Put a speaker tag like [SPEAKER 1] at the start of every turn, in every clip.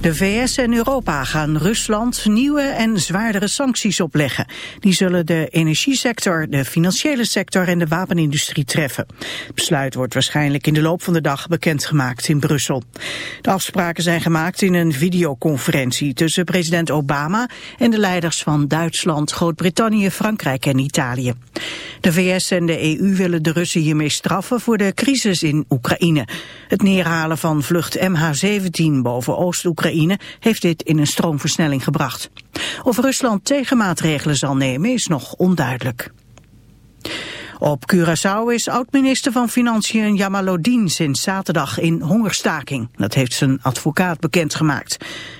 [SPEAKER 1] De VS en Europa gaan Rusland nieuwe en zwaardere sancties opleggen. Die zullen de energiesector, de financiële sector en de wapenindustrie treffen. Het besluit wordt waarschijnlijk in de loop van de dag bekendgemaakt in Brussel. De afspraken zijn gemaakt in een videoconferentie tussen president Obama en de leiders van Duitsland, Groot-Brittannië, Frankrijk en Italië. De VS en de EU willen de Russen hiermee straffen voor de crisis in Oekraïne. Het neerhalen van vlucht MH17 boven Oost-Oekraïne heeft dit in een stroomversnelling gebracht. Of Rusland tegenmaatregelen zal nemen is nog onduidelijk. Op Curaçao is oud-minister van Financiën Jamalodin sinds zaterdag in hongerstaking. Dat heeft zijn advocaat bekendgemaakt.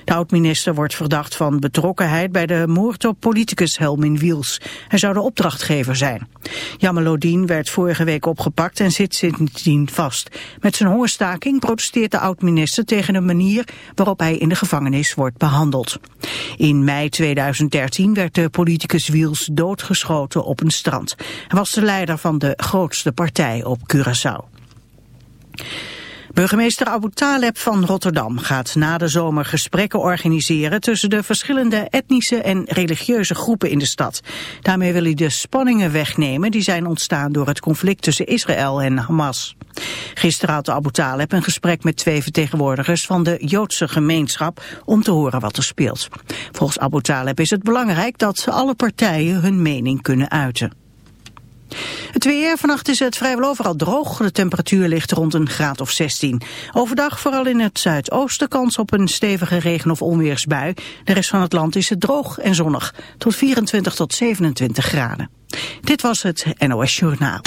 [SPEAKER 1] De oud-minister wordt verdacht van betrokkenheid bij de moord op politicus Helmin Wiels. Hij zou de opdrachtgever zijn. Jamalodin werd vorige week opgepakt en zit sindsdien vast. Met zijn hongerstaking protesteert de oud-minister tegen de manier waarop hij in de gevangenis wordt behandeld. In mei 2013 werd de politicus Wiels doodgeschoten op een strand. Hij was de leider van de grootste partij op Curaçao. Burgemeester Abu Taleb van Rotterdam gaat na de zomer gesprekken organiseren tussen de verschillende etnische en religieuze groepen in de stad. Daarmee wil hij de spanningen wegnemen die zijn ontstaan door het conflict tussen Israël en Hamas. Gisteren had Abu Taleb een gesprek met twee vertegenwoordigers van de Joodse gemeenschap om te horen wat er speelt. Volgens Abu Taleb is het belangrijk dat alle partijen hun mening kunnen uiten. Het weer, vannacht is het vrijwel overal droog. De temperatuur ligt rond een graad of 16. Overdag vooral in het zuidoosten kans op een stevige regen- of onweersbui. De rest van het land is het droog en zonnig. Tot 24 tot 27 graden. Dit was het NOS Journaal.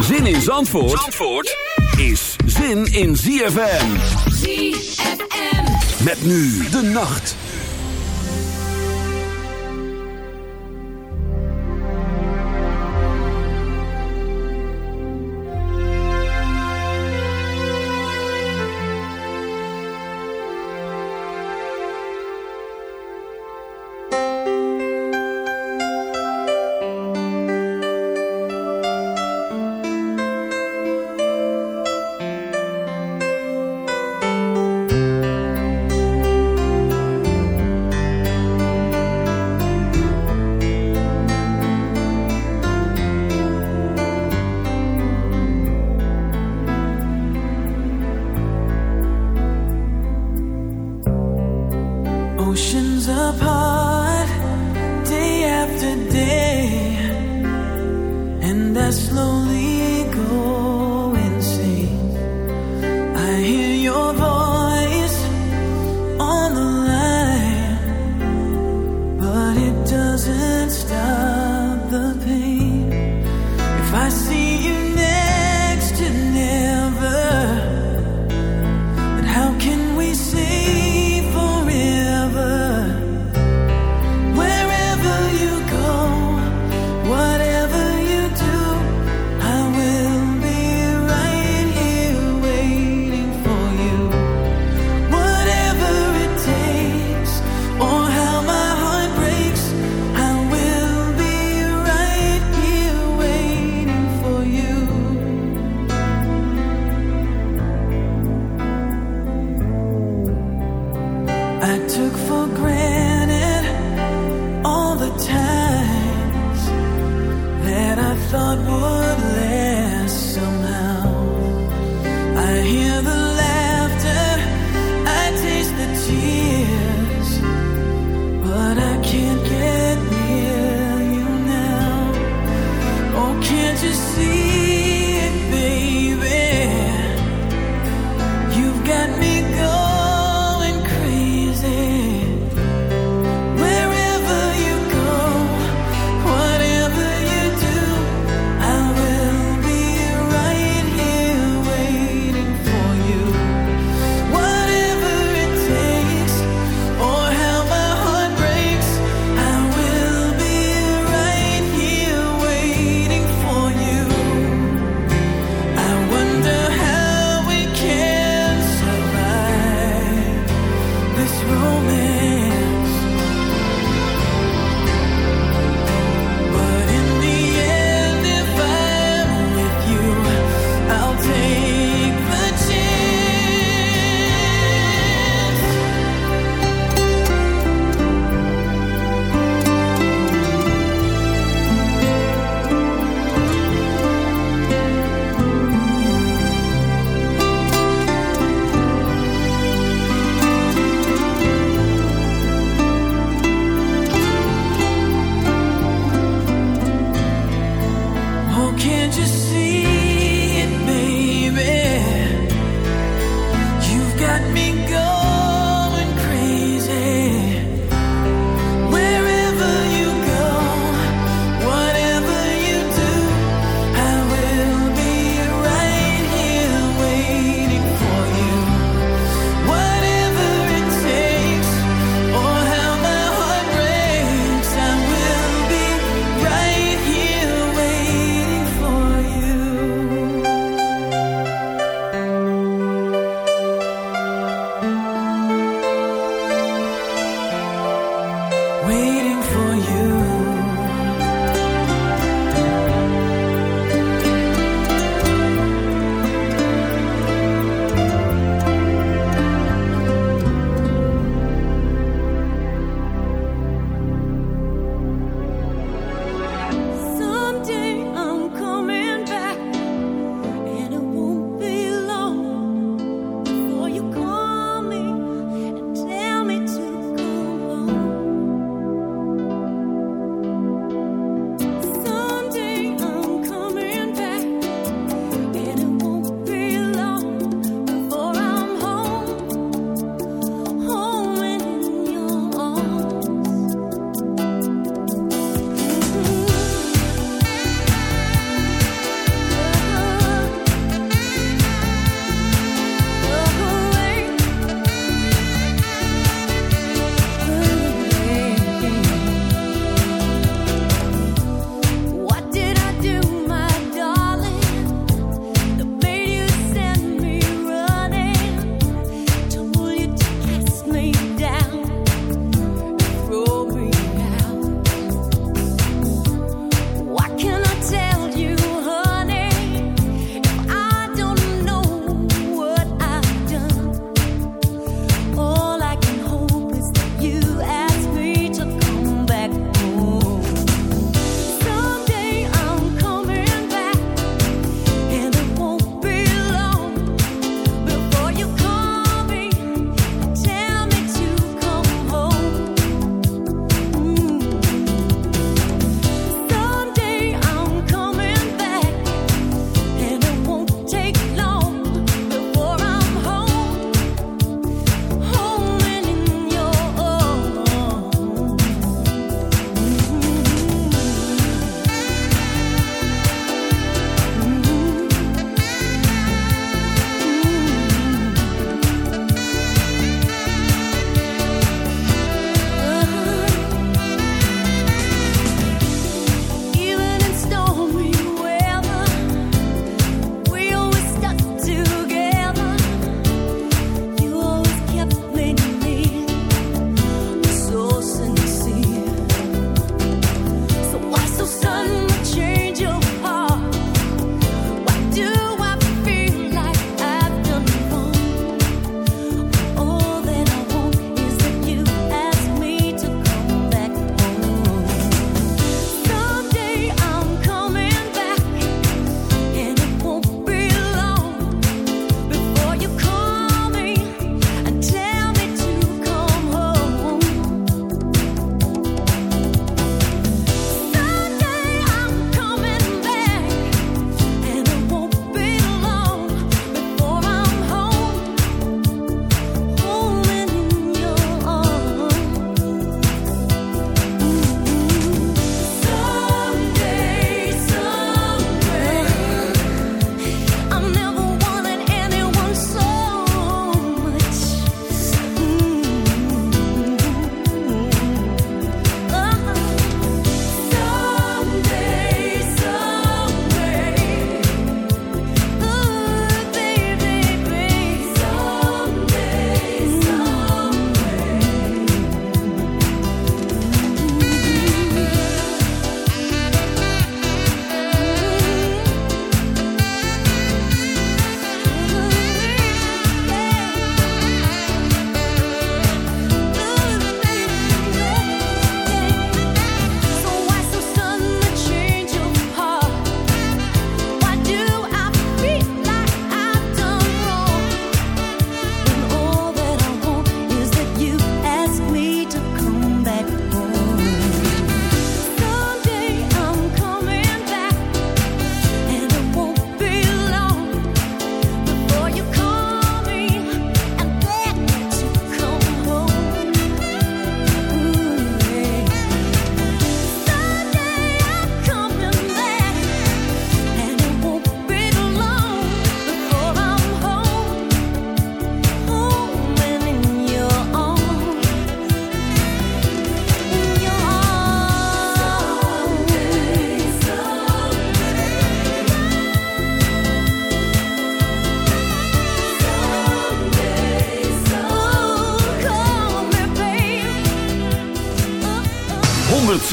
[SPEAKER 2] Zin in Zandvoort, Zandvoort is zin in ZFM. ZFM. Met nu de nacht.
[SPEAKER 3] I took for granted.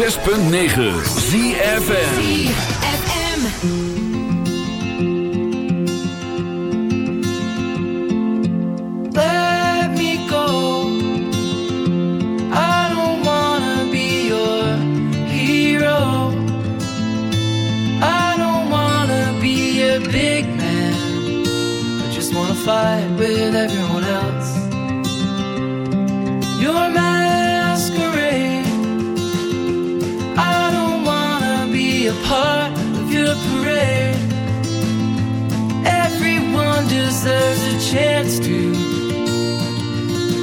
[SPEAKER 3] 106.9 ZFN chance to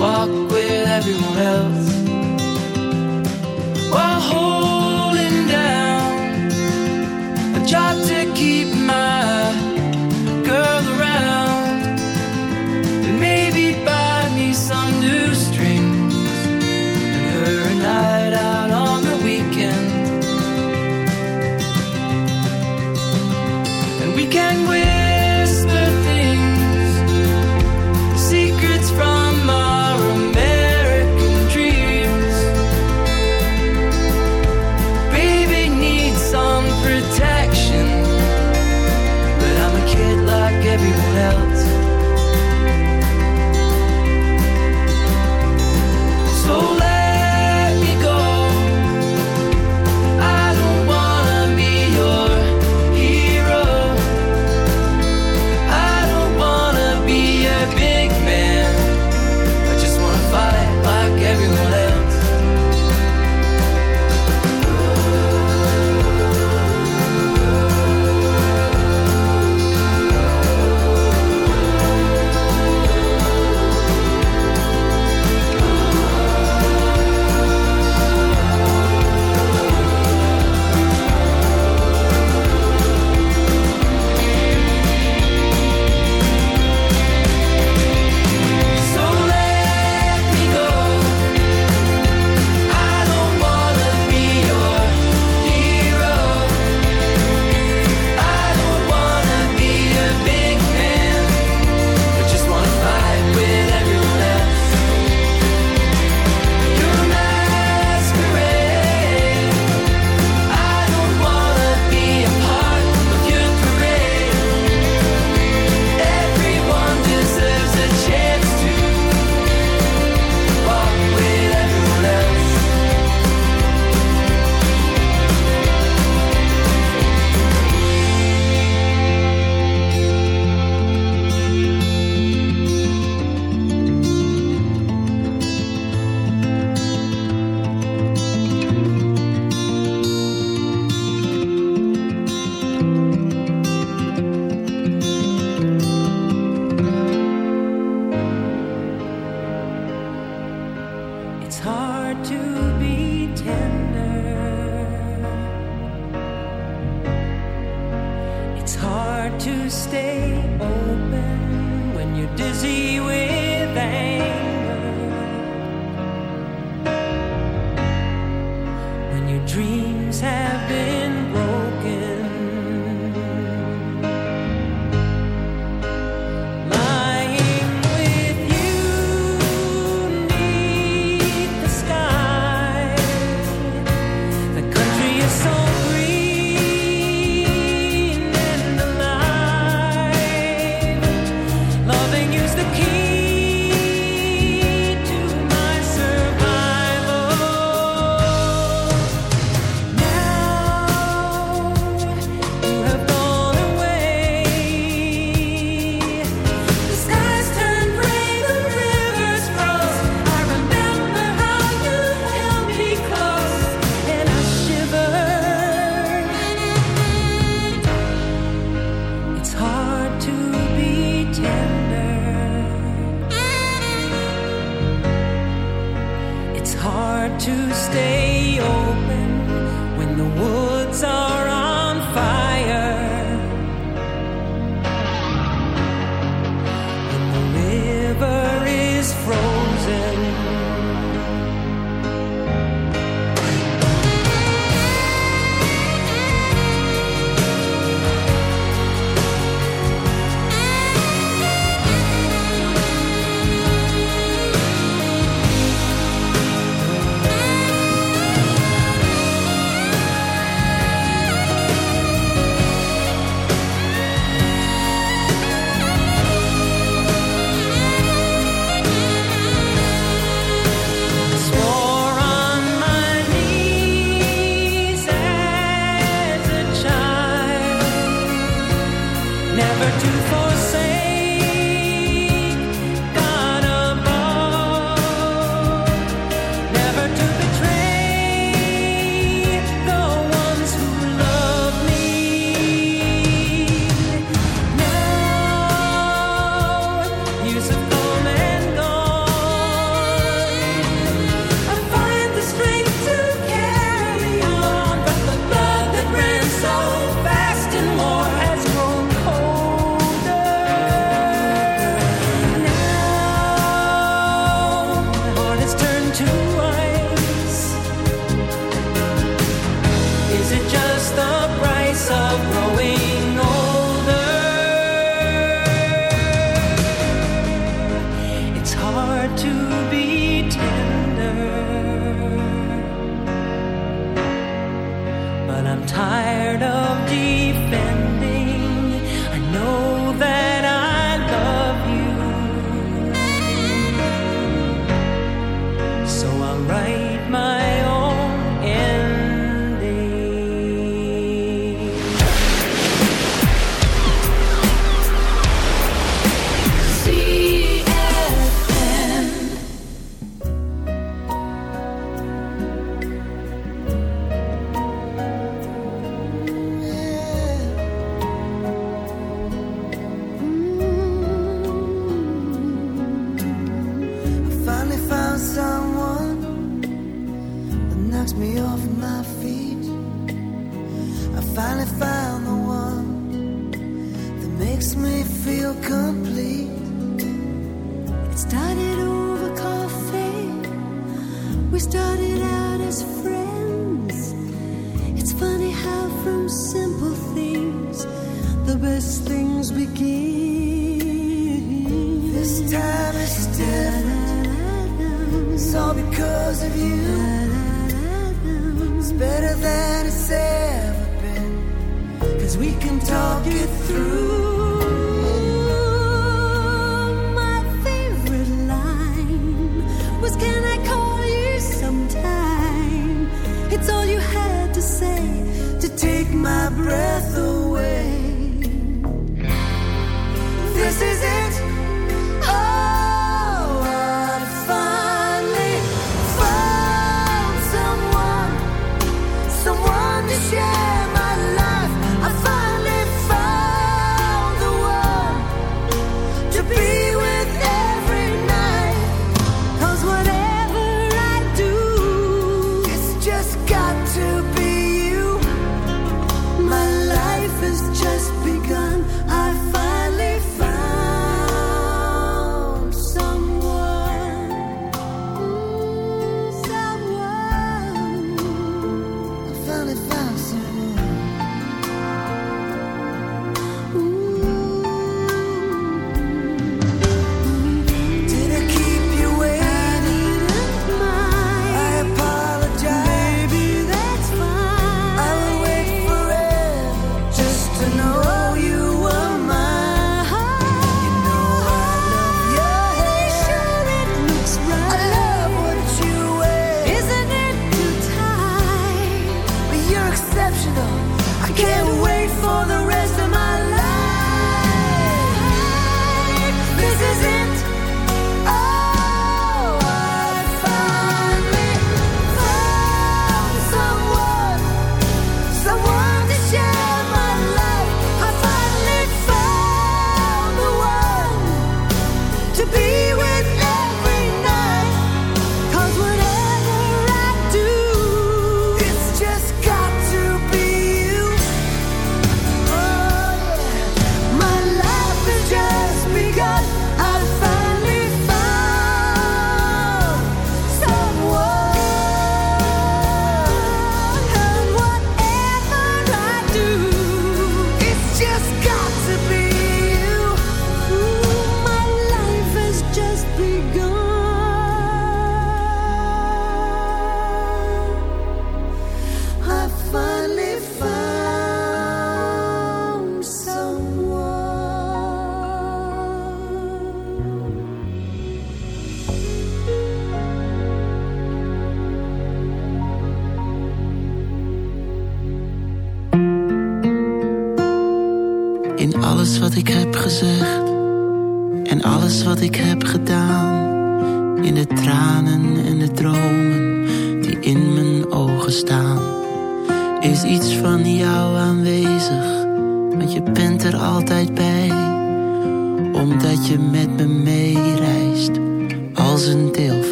[SPEAKER 3] walk with everyone else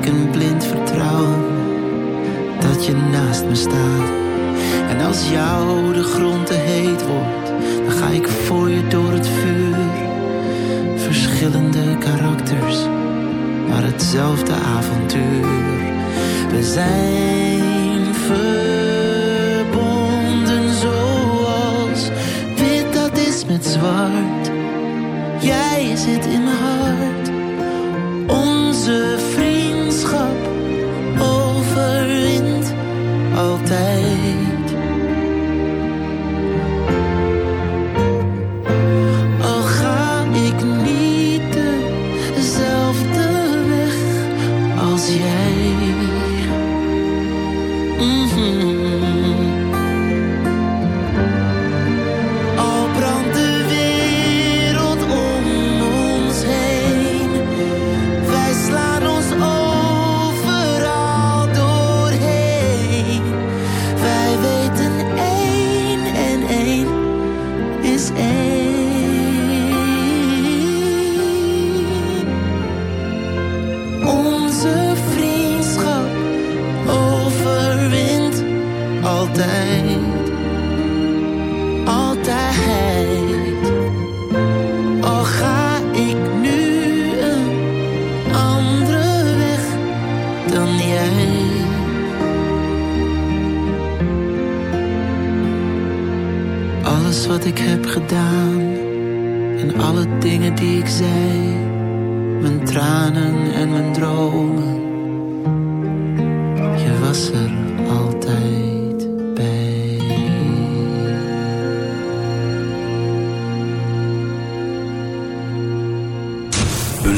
[SPEAKER 3] ik een blind vertrouwen dat je naast me staat. En
[SPEAKER 4] als jou de grond te heet wordt, dan ga ik voor je door het vuur. Verschillende karakters, maar hetzelfde avontuur. We zijn verbonden zoals wit dat is met zwart. Jij zit in mijn hart.
[SPEAKER 5] Onze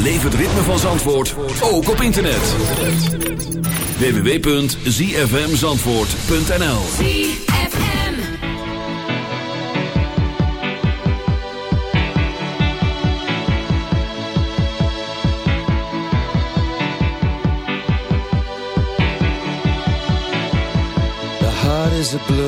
[SPEAKER 5] Beleef het ritme van Zandvoort ook op internet. www.zfmzandvoort.nl
[SPEAKER 2] The heart is a blue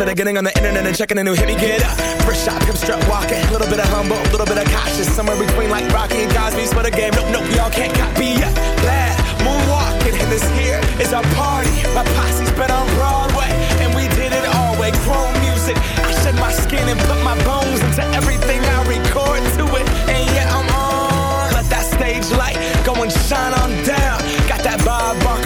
[SPEAKER 6] Instead of getting on the internet and checking a new hit. Me get up. First shot, come strut walking. A little bit of humble, a little bit of cautious. Somewhere between like Rocky and Cosby's for the game. Nope, nope, y'all can't copy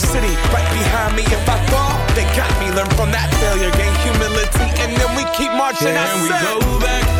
[SPEAKER 6] city right behind me. If I fall, they got me. Learn from that failure, gain humility, and then we keep marching. I
[SPEAKER 7] Can we go back?